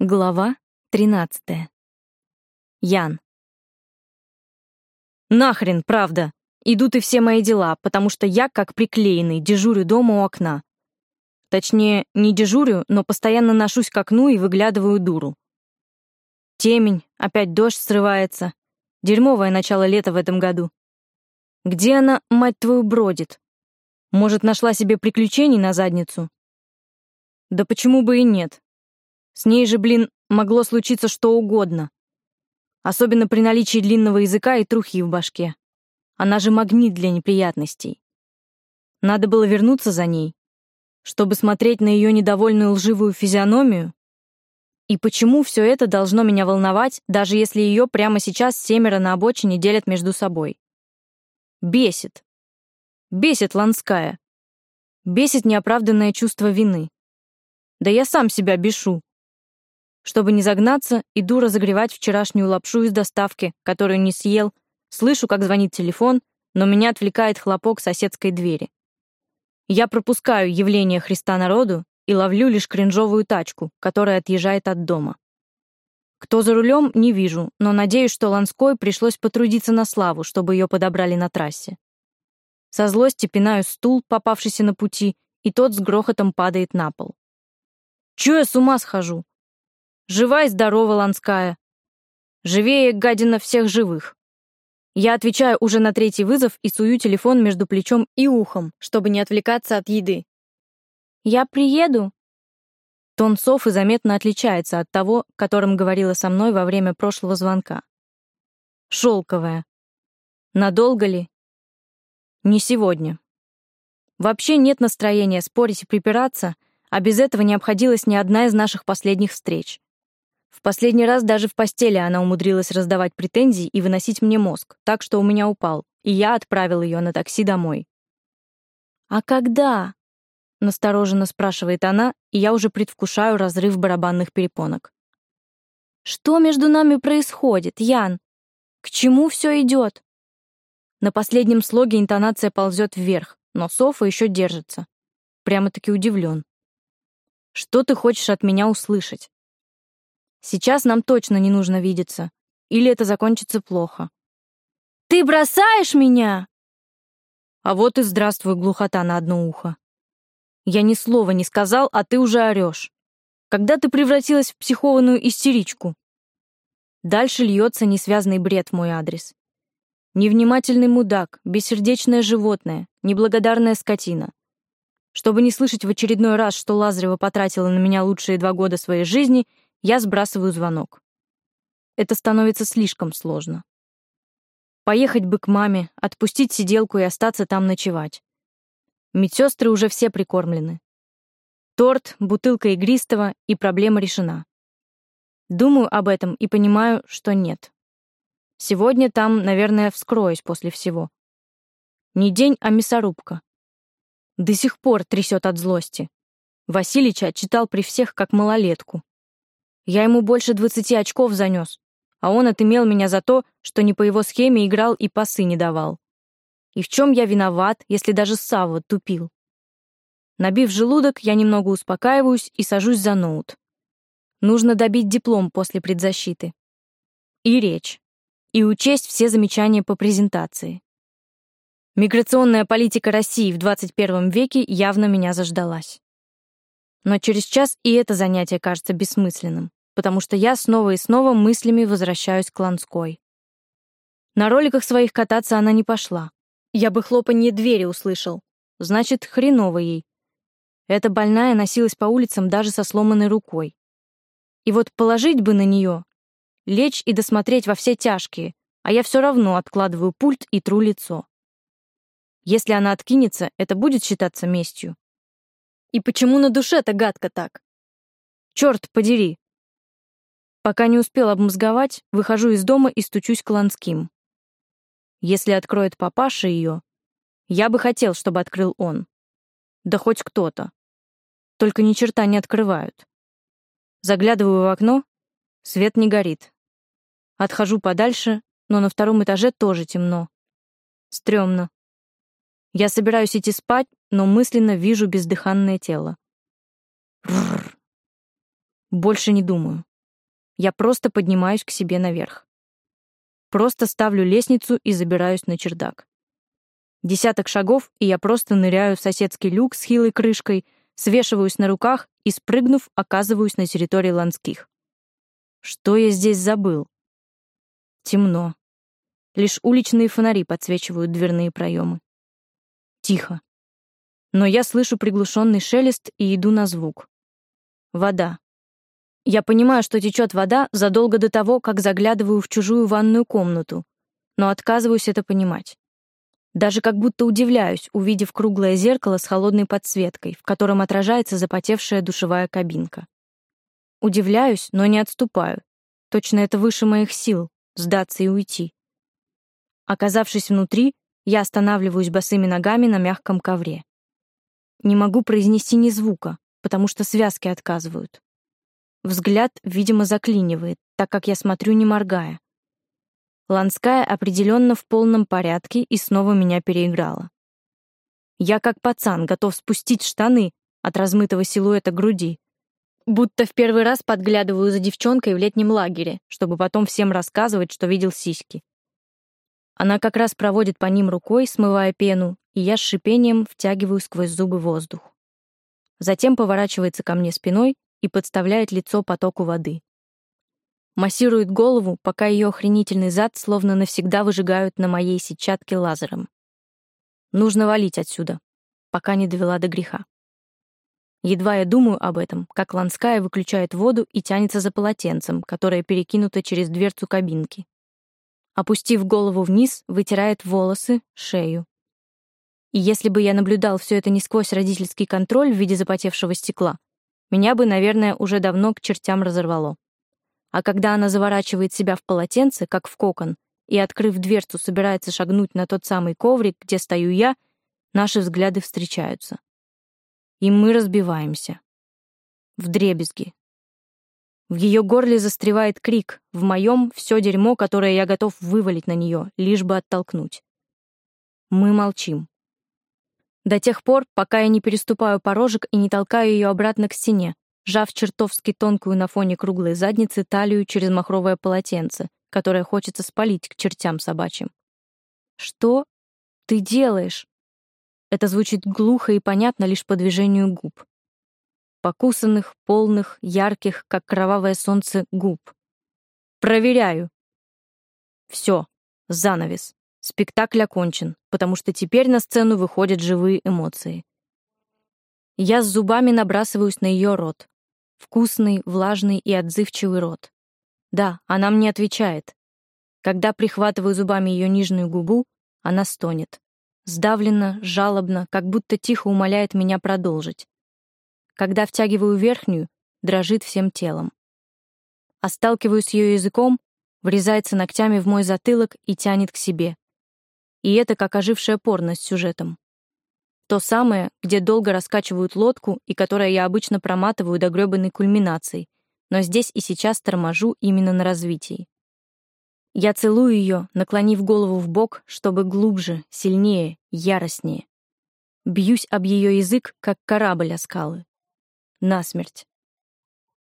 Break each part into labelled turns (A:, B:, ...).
A: Глава 13. Ян. Нахрен, правда. Идут и все мои дела, потому что я, как приклеенный, дежурю дома у окна. Точнее, не дежурю, но постоянно ношусь к окну и выглядываю дуру. Темень, опять дождь срывается. Дерьмовое начало лета в этом году. Где она, мать твою, бродит? Может, нашла себе приключений на задницу? Да почему бы и нет? С ней же, блин, могло случиться что угодно. Особенно при наличии длинного языка и трухи в башке. Она же магнит для неприятностей. Надо было вернуться за ней, чтобы смотреть на ее недовольную лживую физиономию. И почему все это должно меня волновать, даже если ее прямо сейчас семеро на обочине делят между собой? Бесит. Бесит Ланская. Бесит неоправданное чувство вины. Да я сам себя бешу. Чтобы не загнаться, иду разогревать вчерашнюю лапшу из доставки, которую не съел, слышу, как звонит телефон, но меня отвлекает хлопок соседской двери. Я пропускаю явление Христа народу и ловлю лишь кринжовую тачку, которая отъезжает от дома. Кто за рулем, не вижу, но надеюсь, что Ланской пришлось потрудиться на славу, чтобы ее подобрали на трассе. Со злости пинаю стул, попавшийся на пути, и тот с грохотом падает на пол. Чё я с ума схожу? Жива и здорова, Ланская. Живее, гадина, всех живых. Я отвечаю уже на третий вызов и сую телефон между плечом и ухом, чтобы не отвлекаться от еды. «Я приеду». Тон Софы заметно отличается от того, которым говорила со мной во время прошлого звонка. Шелковая. Надолго ли? Не сегодня. Вообще нет настроения спорить и припираться, а без этого не обходилась ни одна из наших последних встреч. В последний раз даже в постели она умудрилась раздавать претензии и выносить мне мозг, так что у меня упал, и я отправил ее на такси домой. «А когда?» — настороженно спрашивает она, и я уже предвкушаю разрыв барабанных перепонок. «Что между нами происходит, Ян? К чему все идет?» На последнем слоге интонация ползет вверх, но Софа еще держится. Прямо-таки удивлен. «Что ты хочешь от меня услышать?» Сейчас нам точно не нужно видеться, или это закончится плохо. «Ты бросаешь меня?» А вот и здравствуй, глухота на одно ухо. Я ни слова не сказал, а ты уже орешь. Когда ты превратилась в психованную истеричку? Дальше льется несвязный бред в мой адрес. Невнимательный мудак, бессердечное животное, неблагодарная скотина. Чтобы не слышать в очередной раз, что Лазарева потратила на меня лучшие два года своей жизни — я сбрасываю звонок. Это становится слишком сложно. Поехать бы к маме, отпустить сиделку и остаться там ночевать. Медсестры уже все прикормлены. Торт, бутылка игристого, и проблема решена. Думаю об этом и понимаю, что нет. Сегодня там, наверное, вскроюсь после всего. Не день, а мясорубка. До сих пор трясет от злости. Василича отчитал при всех как малолетку. Я ему больше двадцати очков занес, а он отымел меня за то, что не по его схеме играл и пасы не давал. И в чем я виноват, если даже Савва тупил? Набив желудок, я немного успокаиваюсь и сажусь за ноут. Нужно добить диплом после предзащиты. И речь. И учесть все замечания по презентации. Миграционная политика России в 21 веке явно меня заждалась. Но через час и это занятие кажется бессмысленным, потому что я снова и снова мыслями возвращаюсь к Ланской. На роликах своих кататься она не пошла. Я бы хлопанье двери услышал. Значит, хреново ей. Эта больная носилась по улицам даже со сломанной рукой. И вот положить бы на нее, лечь и досмотреть во все тяжкие, а я все равно откладываю пульт и тру лицо. Если она откинется, это будет считаться местью. И почему на душе-то гадко так? Черт подери! Пока не успел обмозговать, выхожу из дома и стучусь к Ланским. Если откроет папаша ее, я бы хотел, чтобы открыл он. Да хоть кто-то. Только ни черта не открывают. Заглядываю в окно, свет не горит. Отхожу подальше, но на втором этаже тоже темно. Стремно. Я собираюсь идти спать, но мысленно вижу бездыханное тело. Рррр. Больше не думаю. Я просто поднимаюсь к себе наверх. Просто ставлю лестницу и забираюсь на чердак. Десяток шагов, и я просто ныряю в соседский люк с хилой крышкой, свешиваюсь на руках и, спрыгнув, оказываюсь на территории Ланских. Что я здесь забыл? Темно. Лишь уличные фонари подсвечивают дверные проемы. Тихо. Но я слышу приглушенный шелест и иду на звук. Вода. Я понимаю, что течет вода задолго до того, как заглядываю в чужую ванную комнату, но отказываюсь это понимать. Даже как будто удивляюсь, увидев круглое зеркало с холодной подсветкой, в котором отражается запотевшая душевая кабинка. Удивляюсь, но не отступаю. Точно это выше моих сил — сдаться и уйти. Оказавшись внутри, я останавливаюсь босыми ногами на мягком ковре. Не могу произнести ни звука, потому что связки отказывают. Взгляд, видимо, заклинивает, так как я смотрю, не моргая. Ланская определенно в полном порядке и снова меня переиграла. Я как пацан готов спустить штаны от размытого силуэта груди, будто в первый раз подглядываю за девчонкой в летнем лагере, чтобы потом всем рассказывать, что видел сиськи. Она как раз проводит по ним рукой, смывая пену, и я с шипением втягиваю сквозь зубы воздух. Затем поворачивается ко мне спиной и подставляет лицо потоку воды. Массирует голову, пока ее охренительный зад словно навсегда выжигают на моей сетчатке лазером. Нужно валить отсюда, пока не довела до греха. Едва я думаю об этом, как Ланская выключает воду и тянется за полотенцем, которое перекинуто через дверцу кабинки. Опустив голову вниз, вытирает волосы, шею. И если бы я наблюдал все это не сквозь родительский контроль в виде запотевшего стекла, меня бы, наверное, уже давно к чертям разорвало. А когда она заворачивает себя в полотенце, как в кокон, и, открыв дверцу, собирается шагнуть на тот самый коврик, где стою я, наши взгляды встречаются. И мы разбиваемся. В дребезги. В ее горле застревает крик, в моем — все дерьмо, которое я готов вывалить на нее, лишь бы оттолкнуть. Мы молчим. До тех пор, пока я не переступаю порожек и не толкаю ее обратно к стене, жав чертовски тонкую на фоне круглой задницы талию через махровое полотенце, которое хочется спалить к чертям собачьим. «Что ты делаешь?» Это звучит глухо и понятно лишь по движению губ. Покусанных, полных, ярких, как кровавое солнце, губ. «Проверяю!» Все, занавес. Спектакль окончен, потому что теперь на сцену выходят живые эмоции. Я с зубами набрасываюсь на ее рот, Вкусный, влажный и отзывчивый рот. Да, она мне отвечает. Когда прихватываю зубами ее нижнюю губу, она стонет. Сдавленно, жалобно, как будто тихо умоляет меня продолжить. Когда втягиваю верхнюю, дрожит всем телом. А с ее языком, врезается ногтями в мой затылок и тянет к себе. И это как ожившая порно с сюжетом. То самое, где долго раскачивают лодку и которое я обычно проматываю до грёбаной кульминации, но здесь и сейчас торможу именно на развитии. Я целую ее, наклонив голову в бок, чтобы глубже, сильнее, яростнее. Бьюсь об ее язык, как корабль о скалы. Насмерть.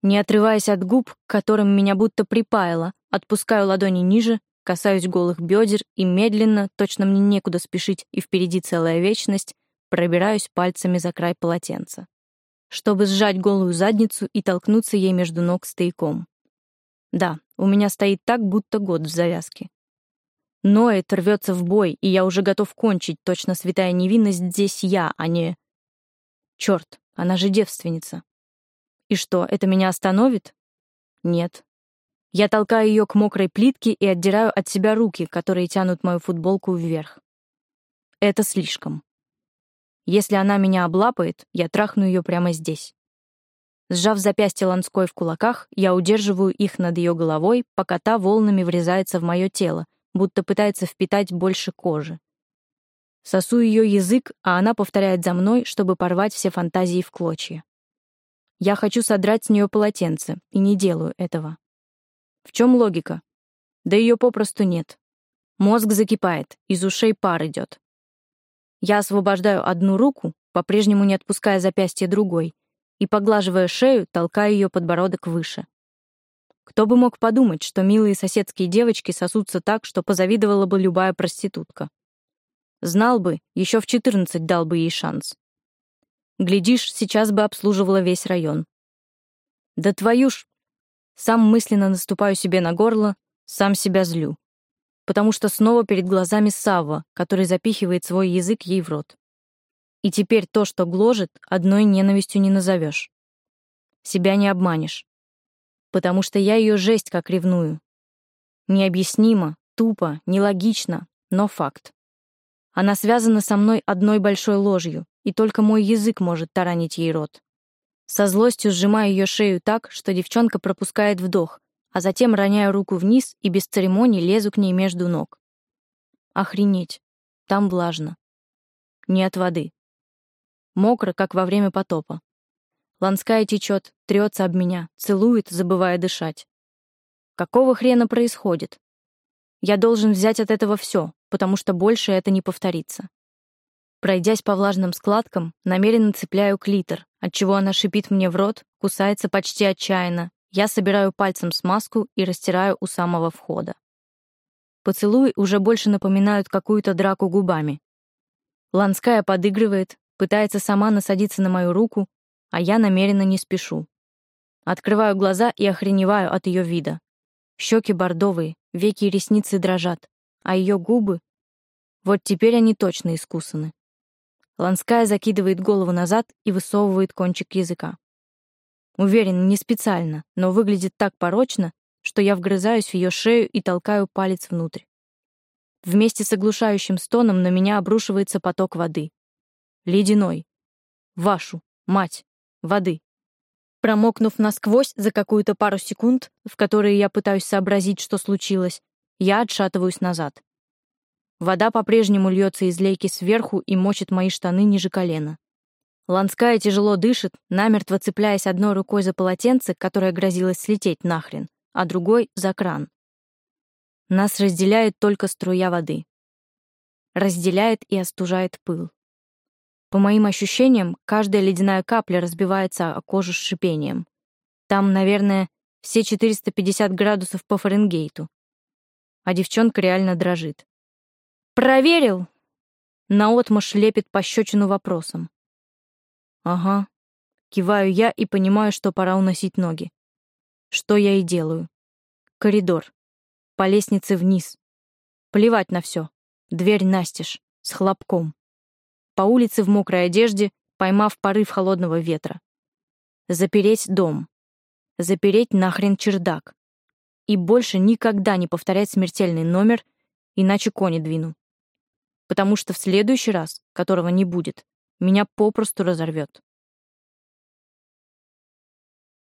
A: Не отрываясь от губ, к которым меня будто припаяло, отпускаю ладони ниже, касаюсь голых бедер и медленно, точно мне некуда спешить и впереди целая вечность, пробираюсь пальцами за край полотенца, чтобы сжать голую задницу и толкнуться ей между ног стояком. Да, у меня стоит так, будто год в завязке. Ноет, рвется в бой, и я уже готов кончить, точно святая невинность здесь я, а не... Черт, она же девственница. И что, это меня остановит? Нет. Я толкаю ее к мокрой плитке и отдираю от себя руки, которые тянут мою футболку вверх. Это слишком. Если она меня облапает, я трахну ее прямо здесь. Сжав запястье Ланской в кулаках, я удерживаю их над ее головой, пока та волнами врезается в мое тело, будто пытается впитать больше кожи. Сосу ее язык, а она повторяет за мной, чтобы порвать все фантазии в клочья. Я хочу содрать с нее полотенце, и не делаю этого. В чем логика? Да ее попросту нет. Мозг закипает, из ушей пар идет. Я освобождаю одну руку, по-прежнему не отпуская запястье другой, и, поглаживая шею, толкаю ее подбородок выше. Кто бы мог подумать, что милые соседские девочки сосутся так, что позавидовала бы любая проститутка. Знал бы, еще в 14 дал бы ей шанс. Глядишь, сейчас бы обслуживала весь район. Да твою ж... Сам мысленно наступаю себе на горло, сам себя злю. Потому что снова перед глазами Савва, который запихивает свой язык ей в рот. И теперь то, что гложет, одной ненавистью не назовешь. Себя не обманешь потому что я ее жесть как ревную. Необъяснимо, тупо, нелогично, но факт. Она связана со мной одной большой ложью, и только мой язык может таранить ей рот. Со злостью сжимаю ее шею так, что девчонка пропускает вдох, а затем роняю руку вниз и без церемоний лезу к ней между ног. Охренеть, там влажно. Не от воды. Мокро, как во время потопа. Ланская течет, трется об меня, целует, забывая дышать. Какого хрена происходит? Я должен взять от этого все, потому что больше это не повторится. Пройдясь по влажным складкам, намеренно цепляю клитор, отчего она шипит мне в рот, кусается почти отчаянно. Я собираю пальцем смазку и растираю у самого входа. Поцелуи уже больше напоминают какую-то драку губами. Ланская подыгрывает, пытается сама насадиться на мою руку, а я намеренно не спешу. Открываю глаза и охреневаю от ее вида. Щеки бордовые, веки и ресницы дрожат, а ее губы... Вот теперь они точно искусаны. Ланская закидывает голову назад и высовывает кончик языка. Уверен, не специально, но выглядит так порочно, что я вгрызаюсь в ее шею и толкаю палец внутрь. Вместе с оглушающим стоном на меня обрушивается поток воды. Ледяной. Вашу, мать воды. Промокнув насквозь за какую-то пару секунд, в которые я пытаюсь сообразить, что случилось, я отшатываюсь назад. Вода по-прежнему льется из лейки сверху и мочит мои штаны ниже колена. Ланская тяжело дышит, намертво цепляясь одной рукой за полотенце, которое грозилось слететь нахрен, а другой — за кран. Нас разделяет только струя воды. Разделяет и остужает пыл. По моим ощущениям, каждая ледяная капля разбивается о кожу с шипением. Там, наверное, все 450 градусов по Фаренгейту. А девчонка реально дрожит. «Проверил?» Наотмашь лепит пощечину вопросом. «Ага». Киваю я и понимаю, что пора уносить ноги. Что я и делаю. Коридор. По лестнице вниз. Плевать на все. Дверь настежь. С хлопком по улице в мокрой одежде, поймав порыв холодного ветра. Запереть дом. Запереть нахрен чердак. И больше никогда не повторять смертельный номер, иначе кони двину. Потому что в следующий раз, которого не будет, меня попросту разорвет.